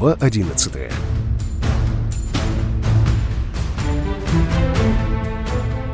Глава 11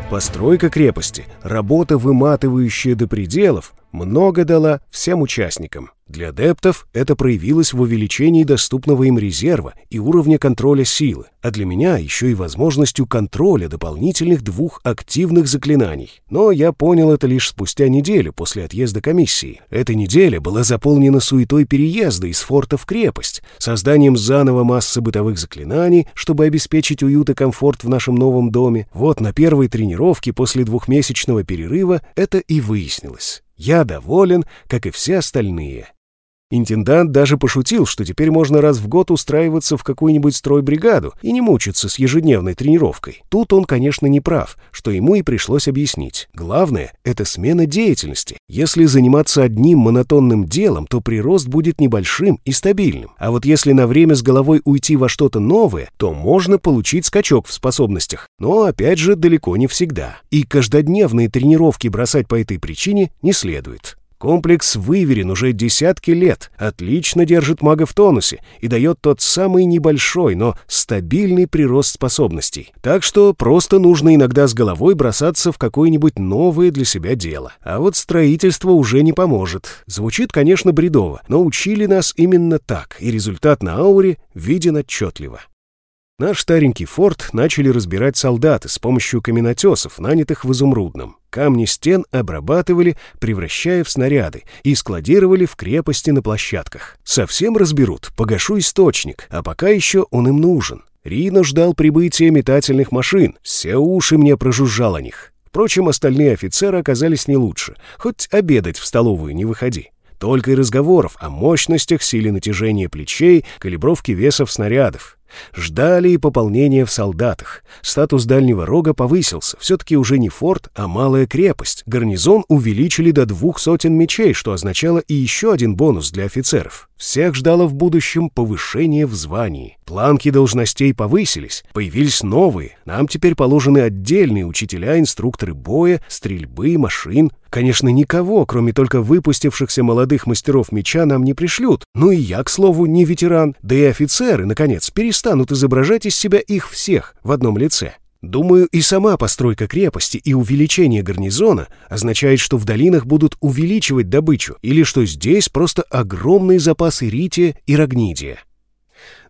Постройка крепости, работа, выматывающая до пределов, много дала всем участникам. Для адептов это проявилось в увеличении доступного им резерва и уровня контроля силы, а для меня еще и возможностью контроля дополнительных двух активных заклинаний. Но я понял это лишь спустя неделю после отъезда комиссии. Эта неделя была заполнена суетой переезда из форта в крепость, созданием заново массы бытовых заклинаний, чтобы обеспечить уют и комфорт в нашем новом доме. Вот на первой тренировке после двухмесячного перерыва это и выяснилось. Я доволен, как и все остальные. Интендант даже пошутил, что теперь можно раз в год устраиваться в какую-нибудь стройбригаду и не мучиться с ежедневной тренировкой. Тут он, конечно, не прав, что ему и пришлось объяснить. Главное — это смена деятельности. Если заниматься одним монотонным делом, то прирост будет небольшим и стабильным. А вот если на время с головой уйти во что-то новое, то можно получить скачок в способностях. Но, опять же, далеко не всегда. И каждодневные тренировки бросать по этой причине не следует. Комплекс выверен уже десятки лет, отлично держит мага в тонусе и дает тот самый небольшой, но стабильный прирост способностей. Так что просто нужно иногда с головой бросаться в какое-нибудь новое для себя дело. А вот строительство уже не поможет. Звучит, конечно, бредово, но учили нас именно так, и результат на ауре виден отчетливо. Наш старенький форт начали разбирать солдаты с помощью каменотесов, нанятых в Изумрудном. Камни стен обрабатывали, превращая в снаряды, и складировали в крепости на площадках. Совсем разберут, погашу источник, а пока еще он им нужен. Рино ждал прибытия метательных машин, все уши мне прожужжал о них. Впрочем, остальные офицеры оказались не лучше, хоть обедать в столовую не выходи. Только и разговоров о мощностях, силе натяжения плечей, калибровке весов снарядов. Ждали и пополнения в солдатах. Статус дальнего рога повысился. Все-таки уже не форт, а малая крепость. Гарнизон увеличили до двух сотен мечей, что означало и еще один бонус для офицеров. Всех ждало в будущем повышение в звании. Планки должностей повысились, появились новые. Нам теперь положены отдельные учителя, инструкторы боя, стрельбы, машин. Конечно, никого, кроме только выпустившихся молодых мастеров меча, нам не пришлют. Ну и я, к слову, не ветеран. Да и офицеры, наконец, перестанут изображать из себя их всех в одном лице. Думаю, и сама постройка крепости и увеличение гарнизона означает, что в долинах будут увеличивать добычу, или что здесь просто огромные запасы рития и рогнидия.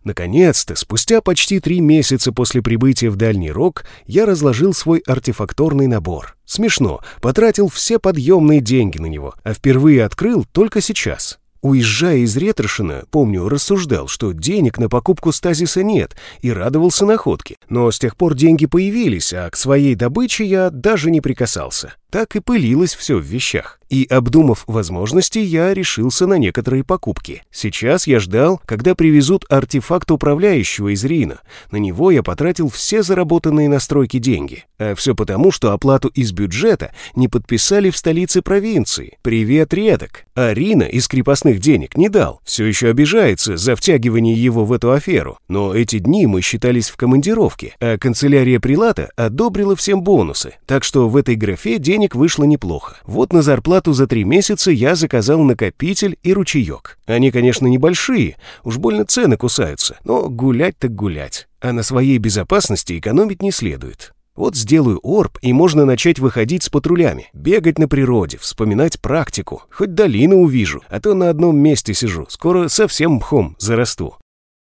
Наконец-то, спустя почти три месяца после прибытия в Дальний Рог, я разложил свой артефакторный набор. Смешно, потратил все подъемные деньги на него, а впервые открыл только сейчас. Уезжая из Ретрошина, помню, рассуждал, что денег на покупку стазиса нет, и радовался находке. Но с тех пор деньги появились, а к своей добыче я даже не прикасался. Так и пылилось все в вещах. И, обдумав возможности, я решился на некоторые покупки. Сейчас я ждал, когда привезут артефакт управляющего из Рина. На него я потратил все заработанные на стройке деньги. А все потому, что оплату из бюджета не подписали в столице провинции. Привет, редок. А Рина из крепостных денег не дал. Все еще обижается за втягивание его в эту аферу. Но эти дни мы считались в командировке, а канцелярия Прилата одобрила всем бонусы. Так что в этой графе деньги денег вышло неплохо. Вот на зарплату за три месяца я заказал накопитель и ручеек. Они, конечно, небольшие, уж больно цены кусаются, но гулять так гулять. А на своей безопасности экономить не следует. Вот сделаю орб, и можно начать выходить с патрулями, бегать на природе, вспоминать практику. Хоть долину увижу, а то на одном месте сижу, скоро совсем мхом зарасту.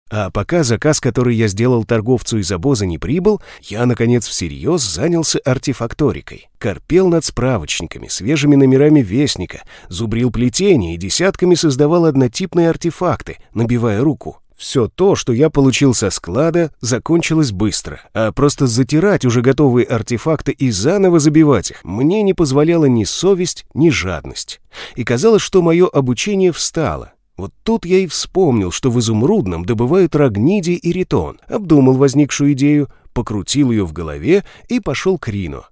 А пока заказ, который я сделал торговцу из обоза, не прибыл, я, наконец, всерьез занялся артефакторикой. Корпел над справочниками, свежими номерами Вестника, зубрил плетение и десятками создавал однотипные артефакты, набивая руку. Все то, что я получил со склада, закончилось быстро, а просто затирать уже готовые артефакты и заново забивать их мне не позволяла ни совесть, ни жадность. И казалось, что мое обучение встало, вот тут я и вспомнил, что в изумрудном добывают рогнидий и ритон, обдумал возникшую идею, покрутил ее в голове и пошел к Рину.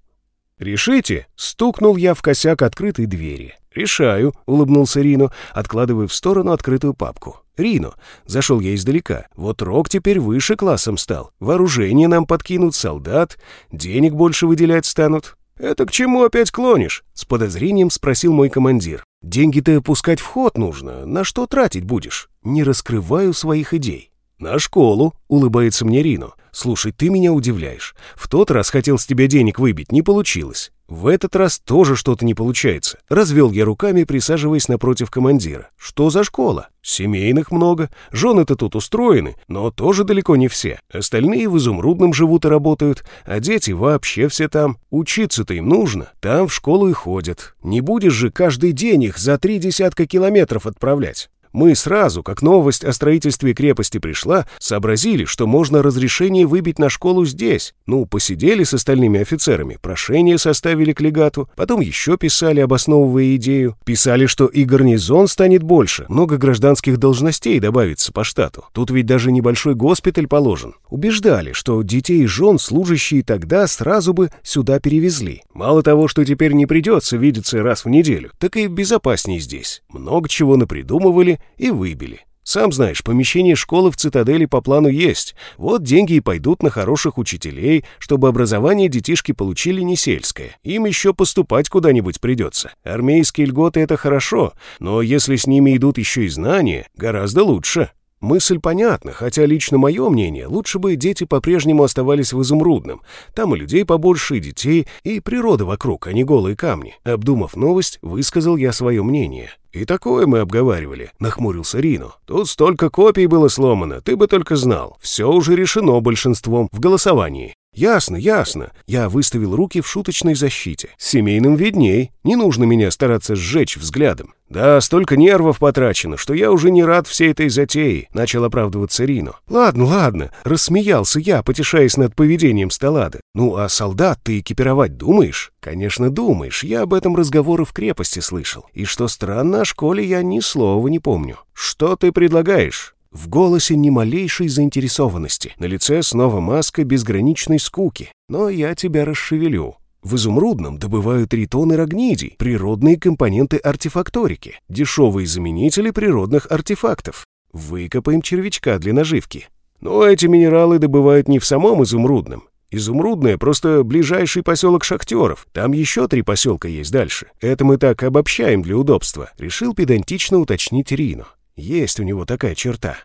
«Решите?» — стукнул я в косяк открытой двери. «Решаю», — улыбнулся Рино, откладывая в сторону открытую папку. «Рино», — зашел я издалека, — «вот Рок теперь выше классом стал. Вооружение нам подкинут, солдат, денег больше выделять станут. «Это к чему опять клонишь?» — с подозрением спросил мой командир. «Деньги-то пускать в ход нужно. На что тратить будешь? Не раскрываю своих идей». «На школу», — улыбается мне Рино. «Слушай, ты меня удивляешь. В тот раз хотел с тебя денег выбить, не получилось. В этот раз тоже что-то не получается. Развел я руками, присаживаясь напротив командира. Что за школа? Семейных много. Жены-то тут устроены, но тоже далеко не все. Остальные в изумрудном живут и работают, а дети вообще все там. Учиться-то им нужно. Там в школу и ходят. Не будешь же каждый день их за три десятка километров отправлять. Мы сразу, как новость о строительстве крепости пришла, сообразили, что можно разрешение выбить на школу здесь. Ну, посидели с остальными офицерами, прошение составили к легату, потом еще писали, обосновывая идею. Писали, что и гарнизон станет больше, много гражданских должностей добавится по штату. Тут ведь даже небольшой госпиталь положен. Убеждали, что детей и жен, служащие тогда, сразу бы сюда перевезли. Мало того, что теперь не придется видеться раз в неделю, так и безопаснее здесь. Много чего напридумывали, и выбили. Сам знаешь, помещение школы в цитадели по плану есть. Вот деньги и пойдут на хороших учителей, чтобы образование детишки получили не сельское. Им еще поступать куда-нибудь придется. Армейские льготы — это хорошо, но если с ними идут еще и знания, гораздо лучше. Мысль понятна, хотя лично мое мнение, лучше бы дети по-прежнему оставались в Изумрудном. Там и людей побольше, и детей, и природа вокруг, а не голые камни. Обдумав новость, высказал я свое мнение. «И такое мы обговаривали», — нахмурился Рино. «Тут столько копий было сломано, ты бы только знал. Все уже решено большинством в голосовании. «Ясно, ясно. Я выставил руки в шуточной защите. Семейным видней. Не нужно меня стараться сжечь взглядом. Да, столько нервов потрачено, что я уже не рад всей этой затеи», — начал оправдываться Рино. «Ладно, ладно», — рассмеялся я, потешаясь над поведением Сталада. «Ну, а солдат ты экипировать думаешь?» «Конечно, думаешь. Я об этом разговоры в крепости слышал. И что странно, о школе я ни слова не помню. Что ты предлагаешь?» В голосе ни малейшей заинтересованности. На лице снова маска безграничной скуки. Но я тебя расшевелю. В изумрудном добывают ритон и рогнидий, природные компоненты артефакторики, дешевые заменители природных артефактов. Выкопаем червячка для наживки. Но эти минералы добывают не в самом изумрудном. Изумрудное — просто ближайший поселок шахтеров. Там еще три поселка есть дальше. Это мы так обобщаем для удобства. Решил педантично уточнить Рино. Есть у него такая черта.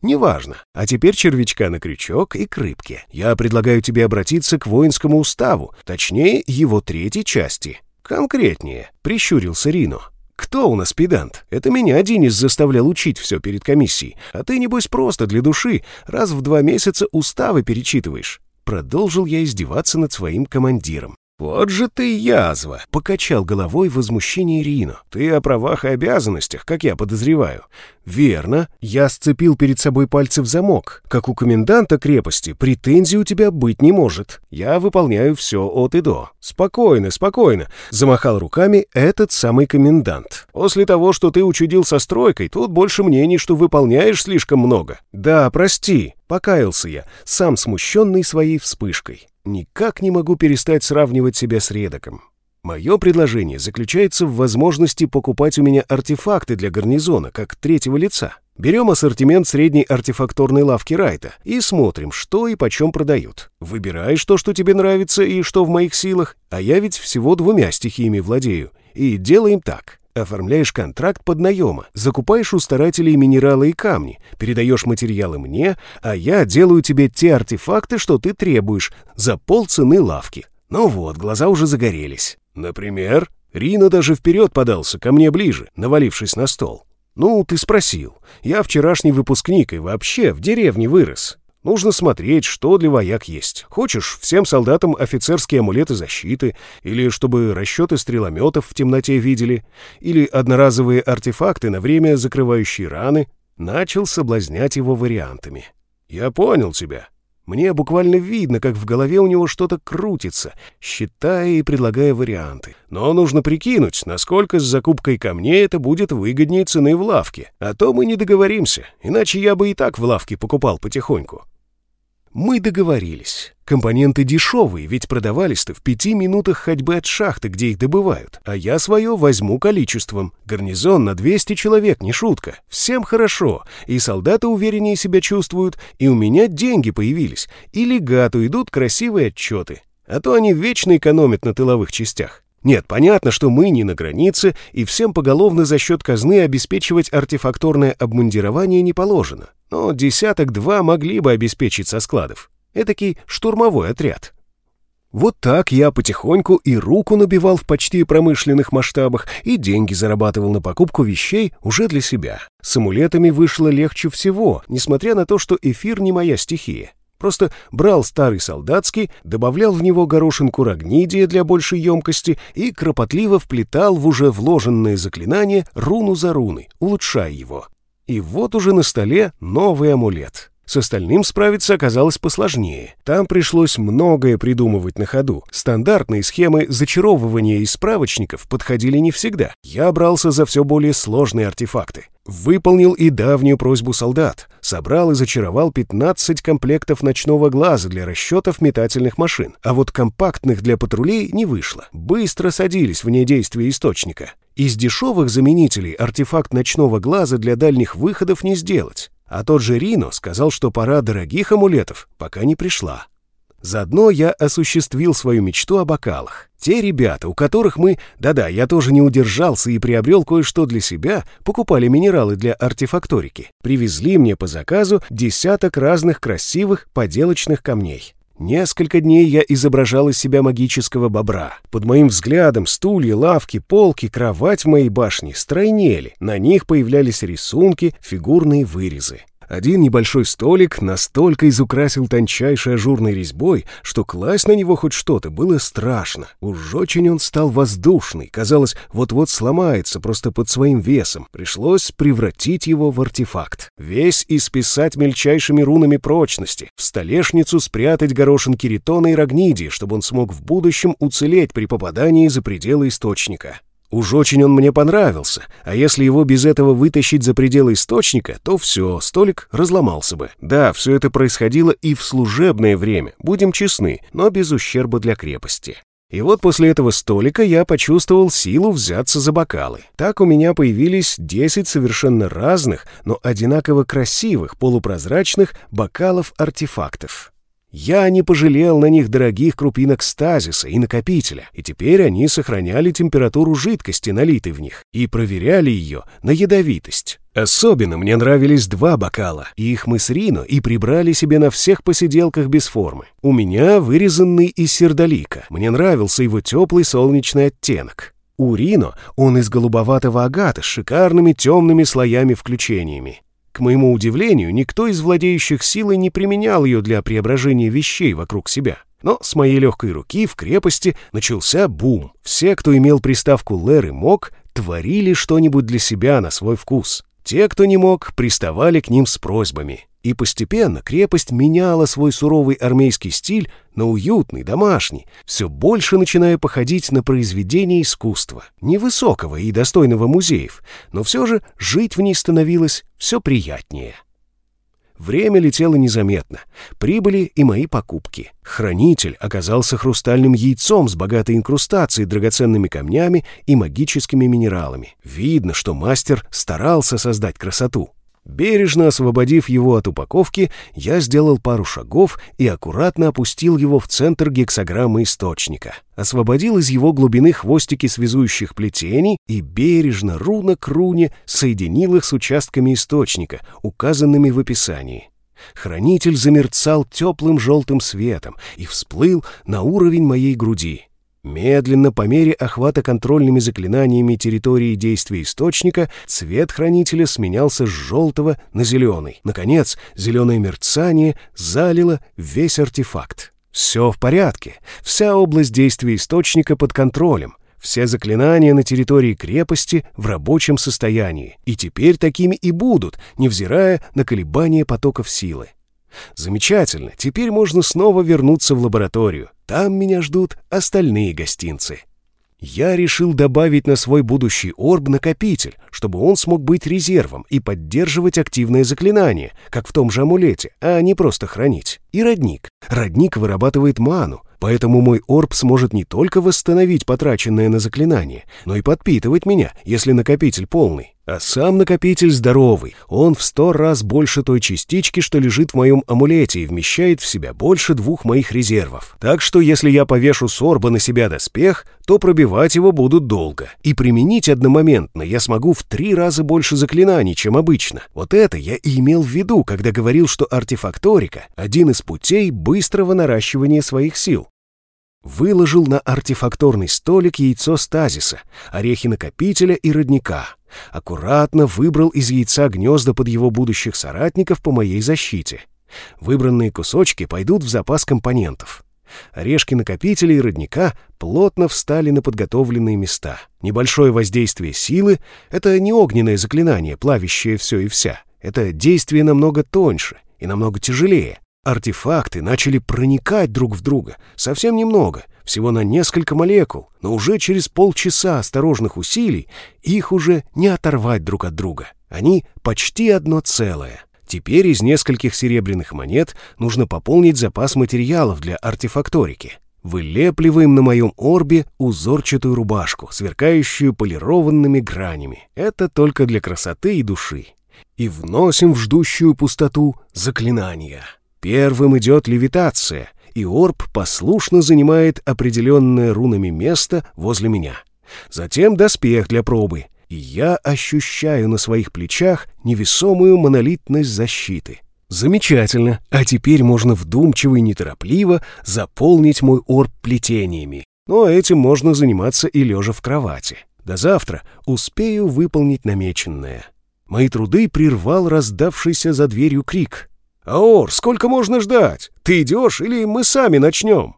Неважно. А теперь червячка на крючок и к рыбке. Я предлагаю тебе обратиться к воинскому уставу, точнее, его третьей части. Конкретнее, прищурился Рино. Кто у нас педант? Это меня Денис заставлял учить все перед комиссией. А ты, небось, просто для души раз в два месяца уставы перечитываешь. Продолжил я издеваться над своим командиром. «Вот же ты язва!» — покачал головой в возмущении Рино. «Ты о правах и обязанностях, как я подозреваю». «Верно. Я сцепил перед собой пальцы в замок. Как у коменданта крепости, претензий у тебя быть не может. Я выполняю все от и до». «Спокойно, спокойно», — замахал руками этот самый комендант. «После того, что ты учудил со стройкой, тут больше мнений, что выполняешь слишком много». «Да, прости», — покаялся я, сам смущенный своей вспышкой. Никак не могу перестать сравнивать себя с Редоком. Мое предложение заключается в возможности покупать у меня артефакты для гарнизона, как третьего лица. Берем ассортимент средней артефакторной лавки Райта и смотрим, что и почем продают. Выбираешь то, что тебе нравится и что в моих силах, а я ведь всего двумя стихиями владею. И делаем так. Оформляешь контракт под наема, закупаешь у старателей минералы и камни, передаешь материалы мне, а я делаю тебе те артефакты, что ты требуешь, за полцены лавки. Ну вот, глаза уже загорелись. Например, Рина даже вперед подался, ко мне ближе, навалившись на стол. «Ну, ты спросил. Я вчерашний выпускник и вообще в деревне вырос. Нужно смотреть, что для вояк есть. Хочешь, всем солдатам офицерские амулеты защиты, или чтобы расчеты стрелометов в темноте видели, или одноразовые артефакты на время закрывающие раны. Начал соблазнять его вариантами. «Я понял тебя», мне буквально видно, как в голове у него что-то крутится, считая и предлагая варианты. Но нужно прикинуть, насколько с закупкой камней это будет выгоднее цены в лавке. А то мы не договоримся, иначе я бы и так в лавке покупал потихоньку. Мы договорились. Компоненты дешевые, ведь продавались-то в пяти минутах ходьбы от шахты, где их добывают. А я свое возьму количеством. Гарнизон на 200 человек, не шутка. Всем хорошо. И солдаты увереннее себя чувствуют, и у меня деньги появились. И легату идут красивые отчеты. А то они вечно экономят на тыловых частях. Нет, понятно, что мы не на границе, и всем поголовно за счет казны обеспечивать артефакторное обмундирование не положено. Но десяток-два могли бы обеспечить со складов. Этакий штурмовой отряд. Вот так я потихоньку и руку набивал в почти промышленных масштабах, и деньги зарабатывал на покупку вещей уже для себя. С амулетами вышло легче всего, несмотря на то, что эфир не моя стихия. Просто брал старый солдатский, добавлял в него горошинку рогнидия для большей емкости и кропотливо вплетал в уже вложенное заклинание руну за руной, улучшая его. И вот уже на столе новый амулет. С остальным справиться оказалось посложнее. Там пришлось многое придумывать на ходу. Стандартные схемы зачаровывания из справочников подходили не всегда. Я брался за все более сложные артефакты. Выполнил и давнюю просьбу солдат. Собрал и зачаровал 15 комплектов ночного глаза для расчетов метательных машин. А вот компактных для патрулей не вышло. Быстро садились вне действия источника. Из дешевых заменителей артефакт ночного глаза для дальних выходов не сделать. А тот же Рино сказал, что пора дорогих амулетов пока не пришла. Заодно я осуществил свою мечту о бокалах. Те ребята, у которых мы, да-да, я тоже не удержался и приобрел кое-что для себя, покупали минералы для артефакторики, привезли мне по заказу десяток разных красивых поделочных камней. Несколько дней я изображал из себя магического бобра. Под моим взглядом стулья, лавки, полки, кровать в моей башне стройнели. На них появлялись рисунки, фигурные вырезы. Один небольшой столик настолько изукрасил тончайшей ажурной резьбой, что класть на него хоть что-то было страшно. Уж очень он стал воздушный, казалось, вот-вот сломается просто под своим весом. Пришлось превратить его в артефакт. Весь исписать мельчайшими рунами прочности, в столешницу спрятать горошин киритона и рогнидии, чтобы он смог в будущем уцелеть при попадании за пределы источника. Уж очень он мне понравился, а если его без этого вытащить за пределы источника, то все, столик разломался бы. Да, все это происходило и в служебное время, будем честны, но без ущерба для крепости. И вот после этого столика я почувствовал силу взяться за бокалы. Так у меня появились 10 совершенно разных, но одинаково красивых полупрозрачных бокалов-артефактов. Я не пожалел на них дорогих крупинок стазиса и накопителя, и теперь они сохраняли температуру жидкости, налитой в них, и проверяли ее на ядовитость. Особенно мне нравились два бокала, их мы с Рино и прибрали себе на всех посиделках без формы. У меня вырезанный из сердолика, мне нравился его теплый солнечный оттенок. У Рино он из голубоватого агата с шикарными темными слоями-включениями. К моему удивлению, никто из владеющих силой не применял ее для преображения вещей вокруг себя. Но с моей легкой руки в крепости начался бум. Все, кто имел приставку «лэр» и «мог», творили что-нибудь для себя на свой вкус. Те, кто не мог, приставали к ним с просьбами. И постепенно крепость меняла свой суровый армейский стиль на уютный, домашний, все больше начиная походить на произведение искусства, невысокого и достойного музеев, но все же жить в ней становилось все приятнее. Время летело незаметно. Прибыли и мои покупки. Хранитель оказался хрустальным яйцом с богатой инкрустацией, драгоценными камнями и магическими минералами. Видно, что мастер старался создать красоту. Бережно освободив его от упаковки, я сделал пару шагов и аккуратно опустил его в центр гексограммы источника. Освободил из его глубины хвостики связующих плетений и бережно, руна к руне, соединил их с участками источника, указанными в описании. Хранитель замерцал теплым желтым светом и всплыл на уровень моей груди. Медленно, по мере охвата контрольными заклинаниями территории действия источника, цвет хранителя сменялся с желтого на зеленый. Наконец, зеленое мерцание залило весь артефакт. Все в порядке. Вся область действия источника под контролем. Все заклинания на территории крепости в рабочем состоянии. И теперь такими и будут, невзирая на колебания потоков силы. Замечательно, теперь можно снова вернуться в лабораторию. Там меня ждут остальные гостинцы. Я решил добавить на свой будущий орб накопитель, чтобы он смог быть резервом и поддерживать активное заклинание, как в том же амулете, а не просто хранить. И родник. Родник вырабатывает ману, поэтому мой орб сможет не только восстановить потраченное на заклинание, но и подпитывать меня, если накопитель полный. А сам накопитель здоровый. Он в сто раз больше той частички, что лежит в моем амулете и вмещает в себя больше двух моих резервов. Так что если я повешу сорба на себя доспех, то пробивать его будут долго. И применить одномоментно я смогу в три раза больше заклинаний, чем обычно. Вот это я и имел в виду, когда говорил, что артефакторика — один из путей быстрого наращивания своих сил. Выложил на артефакторный столик яйцо стазиса, орехи накопителя и родника. Аккуратно выбрал из яйца гнезда под его будущих соратников по моей защите. Выбранные кусочки пойдут в запас компонентов. Орешки накопителя и родника плотно встали на подготовленные места. Небольшое воздействие силы — это не огненное заклинание, плавящее все и вся. Это действие намного тоньше и намного тяжелее. Артефакты начали проникать друг в друга, совсем немного, всего на несколько молекул, но уже через полчаса осторожных усилий их уже не оторвать друг от друга. Они почти одно целое. Теперь из нескольких серебряных монет нужно пополнить запас материалов для артефакторики. Вылепливаем на моем орбе узорчатую рубашку, сверкающую полированными гранями. Это только для красоты и души. И вносим в ждущую пустоту заклинания. Первым идет левитация, и орб послушно занимает определенное рунами место возле меня. Затем доспех для пробы, и я ощущаю на своих плечах невесомую монолитность защиты. Замечательно, а теперь можно вдумчиво и неторопливо заполнить мой орб плетениями. Но этим можно заниматься и лежа в кровати. До завтра успею выполнить намеченное. Мои труды прервал раздавшийся за дверью крик. «Аор, сколько можно ждать? Ты идешь или мы сами начнем?»